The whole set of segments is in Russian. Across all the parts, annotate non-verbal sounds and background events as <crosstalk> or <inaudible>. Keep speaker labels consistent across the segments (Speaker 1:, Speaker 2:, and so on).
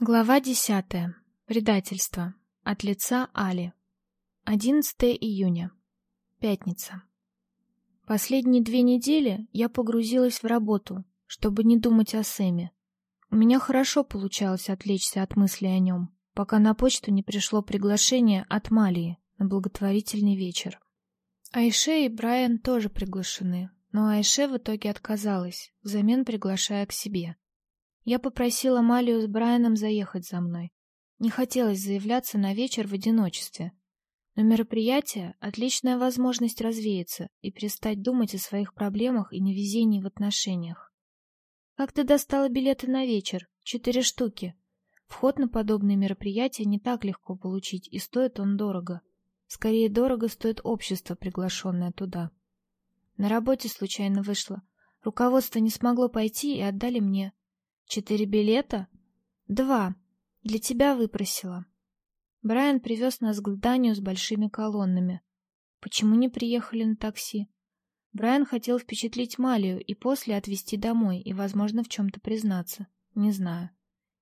Speaker 1: Глава десятая. Предательство. От лица Али. 11 июня. Пятница. Последние две недели я погрузилась в работу, чтобы не думать о Сэме. У меня хорошо получалось отвлечься от мыслей о нем, пока на почту не пришло приглашение от Малии на благотворительный вечер. Айше и Брайан тоже приглашены, но Айше в итоге отказалась, взамен приглашая к себе. Я попросила Малию с Брайаном заехать за мной. Не хотелось заявляться на вечер в одиночестве. Но мероприятие — отличная возможность развеяться и перестать думать о своих проблемах и невезении в отношениях. Как ты достала билеты на вечер? Четыре штуки. Вход на подобные мероприятия не так легко получить, и стоит он дорого. Скорее, дорого стоит общество, приглашенное туда. На работе случайно вышло. Руководство не смогло пойти и отдали мне. Четыре билета? Два. Для тебя выпросила. Брайан привез нас к зданию с большими колоннами. Почему не приехали на такси? Брайан хотел впечатлить Малию и после отвезти домой и, возможно, в чем-то признаться. Не знаю.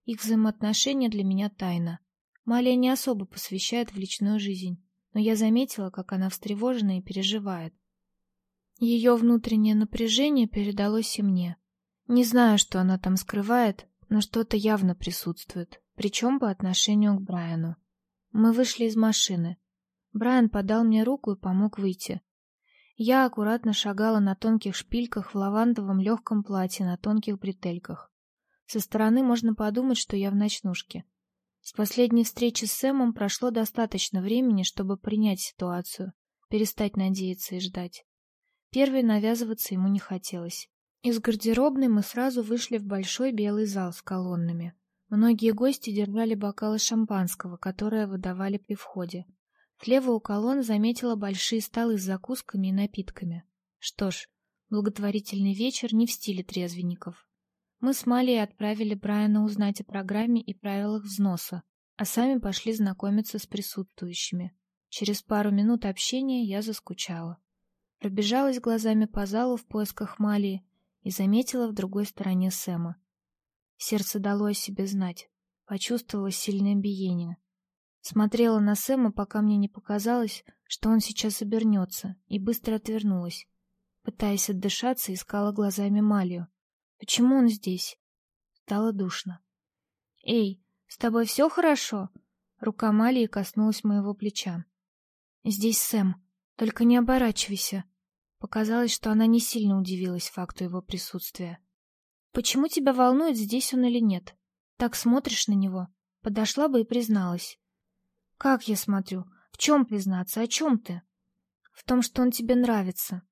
Speaker 1: Их взаимоотношения для меня тайна. Малия не особо посвящает в личную жизнь, но я заметила, как она встревожена и переживает. Ее внутреннее напряжение передалось и мне. Не знаю, что она там скрывает, но что-то явно присутствует, причем по отношению к Брайану. Мы вышли из машины. Брайан подал мне руку и помог выйти. Я аккуратно шагала на тонких шпильках в лавандовом легком платье на тонких бретельках. Со стороны можно подумать, что я в ночнушке. С последней встречи с Сэмом прошло достаточно времени, чтобы принять ситуацию, перестать надеяться и ждать. Первой навязываться ему не хотелось. Из гардеробной мы сразу вышли в большой белый зал с колоннами. Многие гости держали бокалы шампанского, которые выдавали при входе. Слева у колонн заметила большие столы с закусками и напитками. Что ж, благотворительный вечер не в стиле трезвенников. Мы с Малией отправили Брайана узнать о программе и правилах взноса, а сами пошли знакомиться с присутствующими. Через пару минут общения я заскучала. Пробежалась глазами по залу в поисках Малии, и заметила в другой стороне Сэма. Сердце дало о себе знать, почувствовала сильное биение. Смотрела на Сэма, пока мне не показалось, что он сейчас обернется, и быстро отвернулась. Пытаясь отдышаться, искала глазами Малию. Почему он здесь? Стало душно. «Эй, с тобой все хорошо?» Рука Малии коснулась моего плеча. «Здесь Сэм. Только не оборачивайся. Показалось, что она не сильно удивилась факту его присутствия. «Почему тебя волнует, здесь он или нет? Так смотришь на него. Подошла бы и призналась». «Как я смотрю? В чем признаться? О чем ты?» «В том, что он тебе нравится».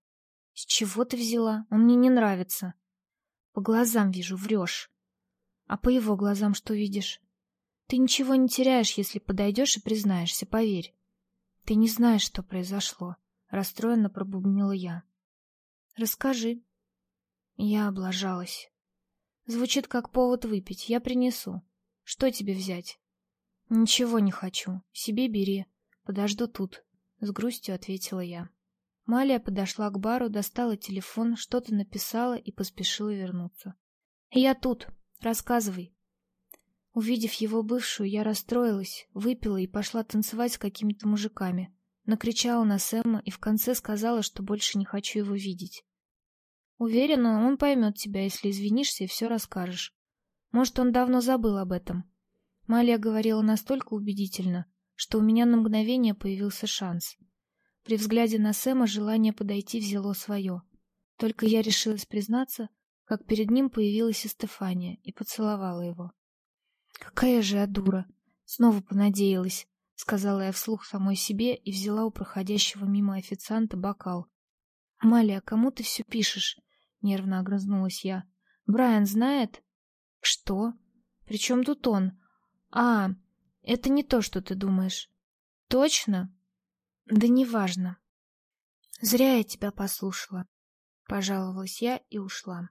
Speaker 1: «С чего ты взяла? Он мне не нравится». «По глазам вижу, врешь». «А по его глазам что видишь?» «Ты ничего не теряешь, если подойдешь и признаешься, поверь». «Ты не знаешь, что произошло». Расстроенно пробубнила я. Расскажи. Я облажалась. Звучит как повод выпить. Я принесу. Что тебе взять? Ничего не хочу. Себе бери. Подожду тут. С грустью ответила я. Малия подошла к бару, достала телефон, что-то написала и поспешила вернуться. «Я тут. Рассказывай». Увидев его бывшую, я расстроилась, выпила и пошла танцевать с какими-то мужиками накричала на Сэма и в конце сказала, что больше не хочу его видеть. Уверена, он поймет тебя, если извинишься и все расскажешь. Может, он давно забыл об этом. Малия говорила настолько убедительно, что у меня на мгновение появился шанс. При взгляде на Сэма желание подойти взяло свое. Только я решилась признаться, как перед ним появилась и и поцеловала его. Какая же я дура! Снова понадеялась сказала я вслух самой себе и взяла у проходящего мимо официанта бокал. «Малия, кому ты все пишешь?» — нервно огрызнулась я. «Брайан знает?» «Что? При чем тут он?» «А, это не то, что ты думаешь». «Точно?» «Да неважно». «Зря я тебя послушала», — пожаловалась я и ушла.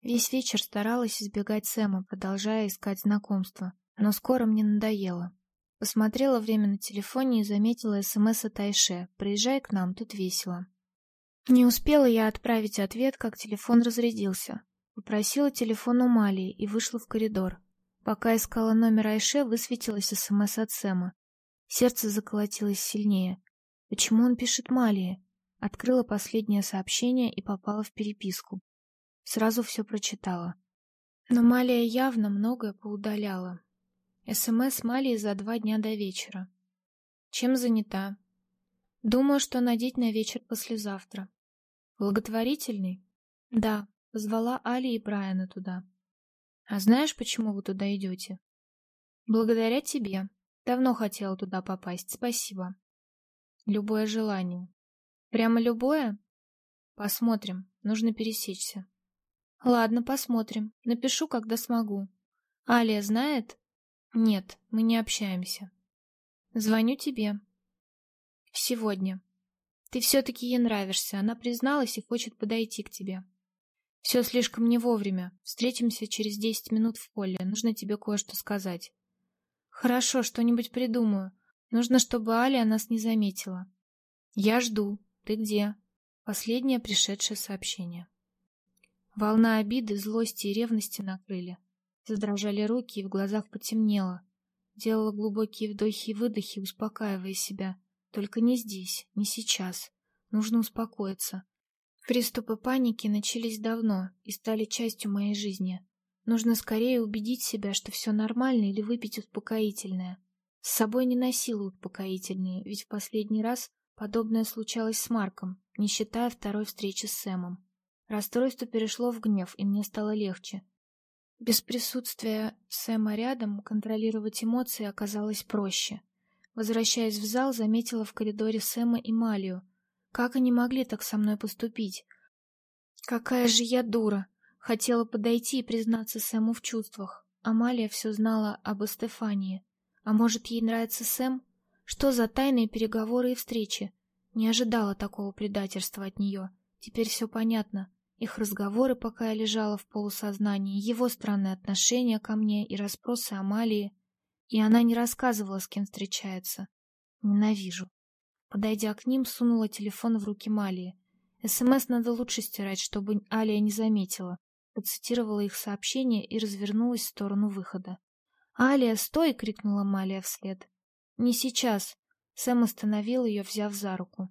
Speaker 1: Весь вечер старалась избегать Сэма, продолжая искать знакомства, но скоро мне надоело. Посмотрела время на телефоне и заметила СМС от Айше. «Приезжай к нам, тут весело». Не успела я отправить ответ, как телефон разрядился. Попросила телефон у Малии и вышла в коридор. Пока искала номер Айше, высветилась СМС от Сэма. Сердце заколотилось сильнее. Почему он пишет Малии? Открыла последнее сообщение и попала в переписку. Сразу все прочитала. Но Малия явно многое поудаляла. СМС Малии за два дня до вечера. Чем занята? Думаю, что надеть на вечер послезавтра. Благотворительный? Да, позвала Али и Брайана туда. А знаешь, почему вы туда идете? Благодаря тебе. Давно хотела туда попасть, спасибо. Любое желание. Прямо любое? Посмотрим, нужно пересечься. Ладно, посмотрим. Напишу, когда смогу. Алия знает? Нет, мы не общаемся. Звоню тебе. Сегодня. Ты все-таки ей нравишься, она призналась и хочет подойти к тебе. Все слишком не вовремя. Встретимся через десять минут в поле. Нужно тебе кое-что сказать. Хорошо, что-нибудь придумаю. Нужно, чтобы Алия нас не заметила. Я жду. Ты где? Последнее пришедшее сообщение. Волна обиды, злости и ревности накрыли. Задрожали руки, и в глазах потемнело. Делала глубокие вдохи и выдохи, успокаивая себя. Только не здесь, не сейчас. Нужно успокоиться. Приступы паники начались давно и стали частью моей жизни. Нужно скорее убедить себя, что все нормально, или выпить успокоительное. С собой не носила успокоительные, ведь в последний раз подобное случалось с Марком, не считая второй встречи с Сэмом. Расстройство перешло в гнев, и мне стало легче. Без присутствия Сэма рядом контролировать эмоции оказалось проще. Возвращаясь в зал, заметила в коридоре Сэма и Малию — как они могли так со мной поступить? Какая же я дура! Хотела подойти и признаться Сэму в чувствах. Амалия все знала об Эстефании. А может, ей нравится Сэм? Что за тайные переговоры и встречи? Не ожидала такого предательства от нее. Теперь все понятно. Их разговоры, пока я лежала в полусознании, его странные отношения ко мне и расспросы Амалии. И она не рассказывала, с кем встречается. Ненавижу. Подойдя к ним, сунула телефон в руки Малии. СМС надо лучше стирать, чтобы Алия не заметила. Процитировала их сообщение и развернулась в сторону выхода. «Алия, стой!» — крикнула Малия вслед. «Не сейчас!» — Сэм остановил ее, взяв за руку.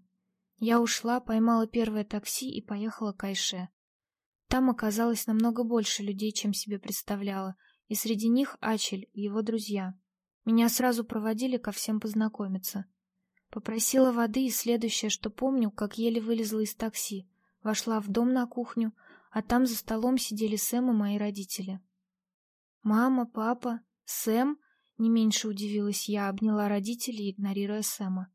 Speaker 1: Я ушла, поймала первое такси и поехала к Айше. Там оказалось намного больше людей, чем себе представляла, и среди них Ачель и его друзья. Меня сразу проводили ко всем познакомиться. Попросила воды, и следующее, что помню, как еле вылезла из такси. Вошла в дом на кухню, а там за столом сидели Сэм и мои родители. «Мама, папа, Сэм?» — не меньше удивилась я, обняла родителей, игнорируя Сэма.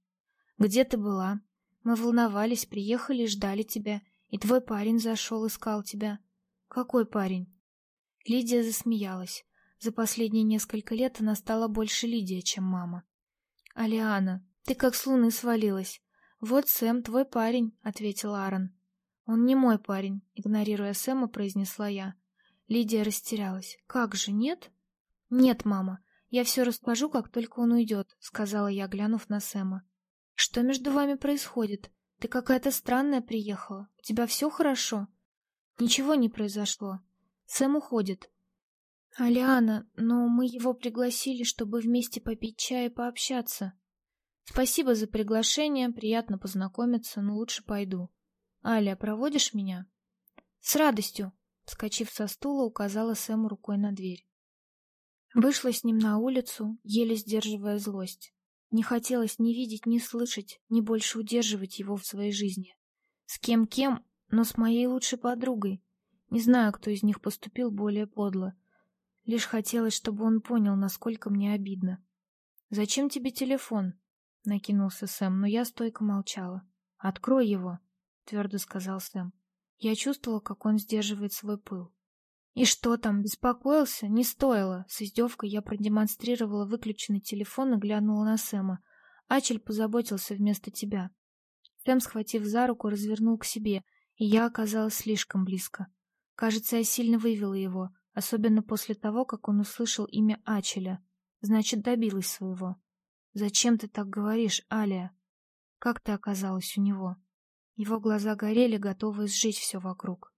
Speaker 1: «Где ты была? Мы волновались, приехали и ждали тебя, и твой парень зашел, искал тебя». «Какой парень?» Лидия засмеялась. За последние несколько лет она стала больше Лидия, чем мама. «Алиана, ты как с луны свалилась. Вот Сэм, твой парень, ответил Аарон. Он не мой парень, игнорируя Сэма, произнесла я. Лидия растерялась. Как же, нет? Нет, мама. Я все расскажу, как только он уйдет», — сказала я, глянув на Сэма. Что между вами происходит? Ты какая-то странная приехала. У тебя все хорошо? Ничего не произошло. Сэм уходит. Алиана, но мы его пригласили, чтобы вместе попить чай и пообщаться. Спасибо за приглашение, приятно познакомиться, но лучше пойду. Аля, проводишь меня? С радостью, вскочив со стула, указала Сэму рукой на дверь. Вышла с ним на улицу, еле сдерживая злость. Не хотелось ни видеть, ни слышать, ни больше удерживать его в своей жизни. С кем-кем, но с моей лучшей подругой. Не знаю, кто из них поступил более подло. Лишь хотелось, чтобы он понял, насколько мне обидно. «Зачем тебе телефон?» — накинулся Сэм, но я стойко молчала. «Открой его», — твердо сказал Сэм. Я чувствовала, как он сдерживает свой пыл. «И что там, беспокоился? Не стоило!» С издевкой я продемонстрировала выключенный телефон и глянула на Сэма. «Ачель позаботился вместо тебя». Сэм, схватив за руку, развернул к себе, и я оказалась слишком близко. Кажется, я сильно вывела его, особенно после того, как он услышал имя Ачеля. Значит, добилась своего. Зачем ты так говоришь, Алия? Как ты оказалась у него? Его глаза горели, готовые сжечь все вокруг.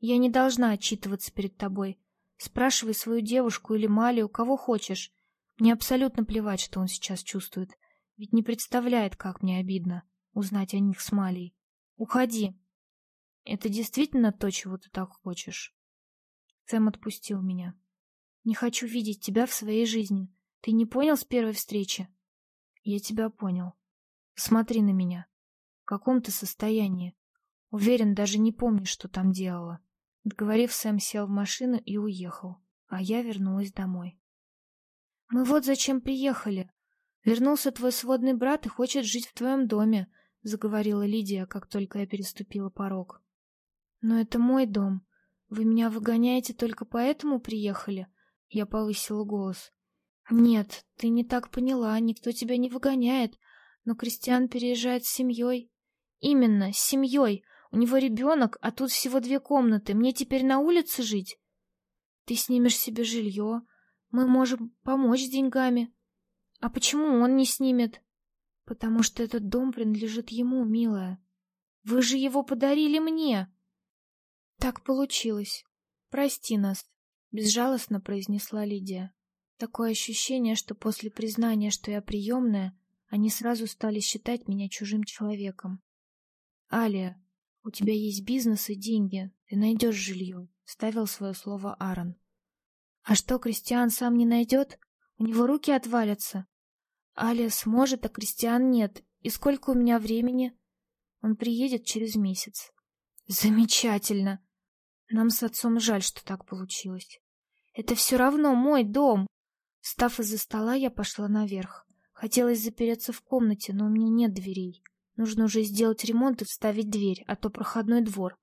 Speaker 1: Я не должна отчитываться перед тобой. Спрашивай свою девушку или Малию, кого хочешь. Мне абсолютно плевать, что он сейчас чувствует. Ведь не представляет, как мне обидно узнать о них с Малией. Уходи. Это действительно то, чего ты так хочешь? Сэм отпустил меня. Не хочу видеть тебя в своей жизни. Ты не понял с первой встречи? Я тебя понял. Смотри на меня. В каком ты состоянии? Уверен, даже не помнишь, что там делала. Договорив, Сэм сел в машину и уехал, а я вернулась домой. Мы вот зачем приехали. Вернулся твой сводный брат и хочет жить в твоем доме, заговорила Лидия, как только я переступила порог. Но это мой дом. Вы меня выгоняете только поэтому приехали? Я повысила голос. Нет, ты не так поняла, никто тебя не выгоняет, но Кристиан переезжает с семьей. Именно, с семьей. У него ребенок, а тут всего две комнаты. Мне теперь на улице жить? Ты снимешь себе жилье. Мы можем помочь с деньгами. А почему он не снимет? Потому что этот дом принадлежит ему, милая. Вы же его подарили мне. Так получилось. Прости нас, безжалостно произнесла Лидия. Такое ощущение, что после признания, что я приемная, они сразу стали считать меня чужим человеком. Алия, у тебя есть бизнес и деньги, ты найдешь жилье», — ставил свое слово Аарон. А что, Кристиан сам не найдет? У него руки отвалятся. Алия сможет, а Кристиан нет. И сколько у меня времени? Он приедет через месяц. Замечательно. Нам с отцом жаль, что так получилось. Это все равно мой дом. Встав из-за стола, я пошла наверх. Хотелось запереться в комнате, но у меня нет дверей. Нужно уже сделать ремонт и вставить дверь, а то проходной двор.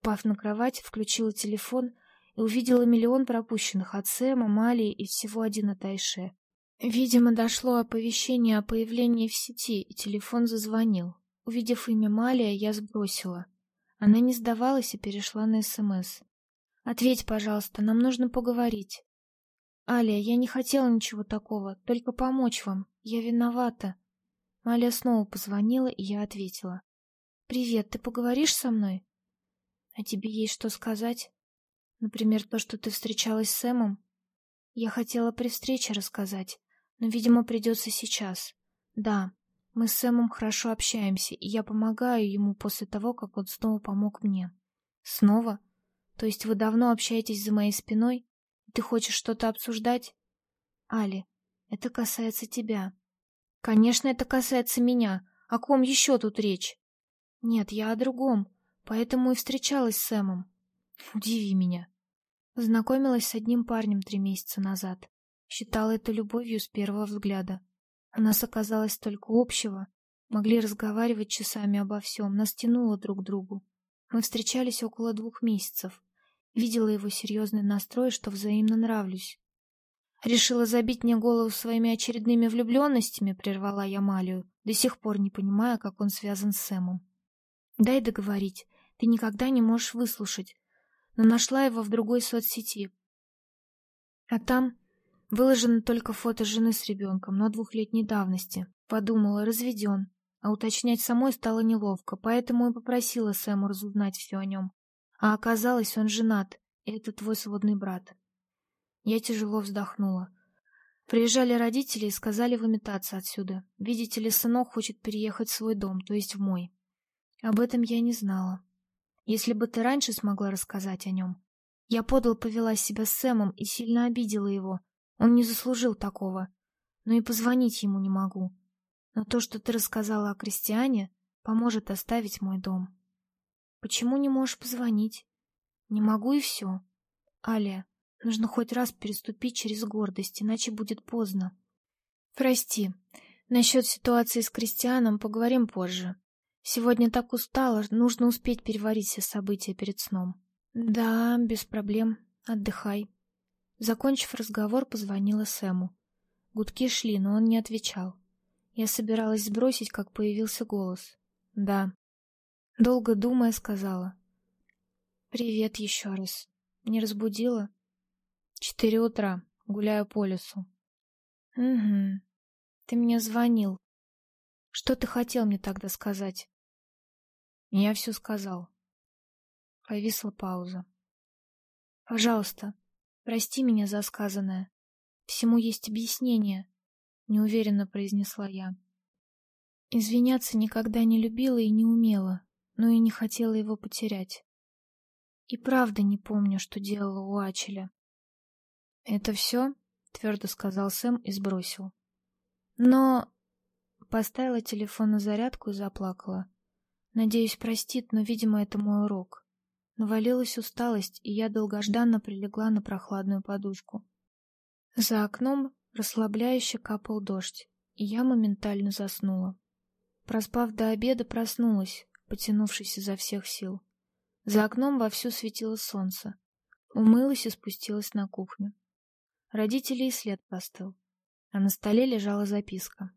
Speaker 1: Упав на кровать, включила телефон и увидела миллион пропущенных от Сэма, Малии и всего один от Айше. Видимо, дошло оповещение о появлении в сети, и телефон зазвонил. Увидев имя Малия, я сбросила. Она не сдавалась и перешла на СМС. «Ответь, пожалуйста, нам нужно поговорить». «Алия, я не хотела ничего такого, только помочь вам. Я виновата». Маля снова позвонила, и я ответила. «Привет, ты поговоришь со мной?» «А тебе есть что сказать? Например, то, что ты встречалась с Сэмом?» «Я хотела при встрече рассказать, но, видимо, придется сейчас. Да, мы с Сэмом хорошо общаемся, и я помогаю ему после того, как он снова помог мне». «Снова? То есть вы давно общаетесь за моей спиной? Ты хочешь что-то обсуждать?» «Али, это касается тебя. Конечно, это касается меня. О ком еще тут речь? Нет, я о другом. Поэтому и встречалась с Сэмом. <laughs> Удиви меня. Познакомилась с одним парнем три месяца назад. Считала это любовью с первого взгляда. У нас оказалось столько общего. Могли разговаривать часами обо всем, нас тянуло друг к другу. Мы встречались около двух месяцев. Видела его серьезный настрой, что взаимно нравлюсь. Решила забить мне голову своими очередными влюбленностями, прервала я Малию, до сих пор не понимая, как он связан с Сэмом. Дай договорить, ты никогда не можешь выслушать. Но нашла его в другой соцсети. А там выложено только фото жены с ребенком, но двухлетней давности. Подумала, разведен. А уточнять самой стало неловко, поэтому и попросила Сэму разузнать все о нем. А оказалось, он женат, и это твой сводный брат. Я тяжело вздохнула. Приезжали родители и сказали выметаться отсюда. Видите ли, сынок хочет переехать в свой дом, то есть в мой. Об этом я не знала. Если бы ты раньше смогла рассказать о нем. Я подал повела себя с Сэмом и сильно обидела его. Он не заслужил такого. Но и позвонить ему не могу. Но то, что ты рассказала о крестьяне, поможет оставить мой дом. Почему не можешь позвонить? Не могу и все. Аля, Нужно хоть раз переступить через гордость, иначе будет поздно. Прости. Насчет ситуации с Кристианом поговорим позже. Сегодня так устала, нужно успеть переварить все события перед сном. Да, без проблем. Отдыхай. Закончив разговор, позвонила Сэму. Гудки шли, но он не отвечал. Я собиралась сбросить, как появился голос. Да. Долго думая, сказала. Привет еще раз. Не разбудила? Четыре утра. Гуляю по лесу. Угу. Ты мне звонил. Что ты хотел мне тогда сказать? Я все сказал. Повисла пауза. Пожалуйста, Прости меня за сказанное. Всему есть объяснение, неуверенно произнесла я. Извиняться никогда не любила и не умела, но и не хотела его потерять. И правда не помню, что делала у Ачеля. «Это все?» — твердо сказал Сэм и сбросил. «Но...» Поставила телефон на зарядку и заплакала. Надеюсь, простит, но, видимо, это мой урок. Навалилась усталость, и я долгожданно прилегла на прохладную подушку. За окном расслабляюще капал дождь, и я моментально заснула. Проспав до обеда, проснулась, потянувшись изо всех сил. За окном вовсю светило солнце. Умылась и спустилась на кухню. Родители и след простыл. А на столе лежала записка.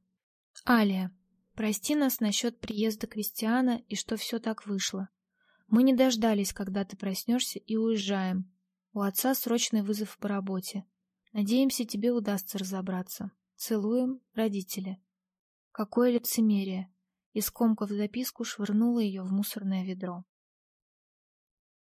Speaker 1: «Алия, прости нас насчет приезда Кристиана и что все так вышло. Мы не дождались, когда ты проснешься, и уезжаем. У отца срочный вызов по работе. Надеемся, тебе удастся разобраться. Целуем, родители». Какое лицемерие! И скомкав записку, швырнула ее в мусорное ведро.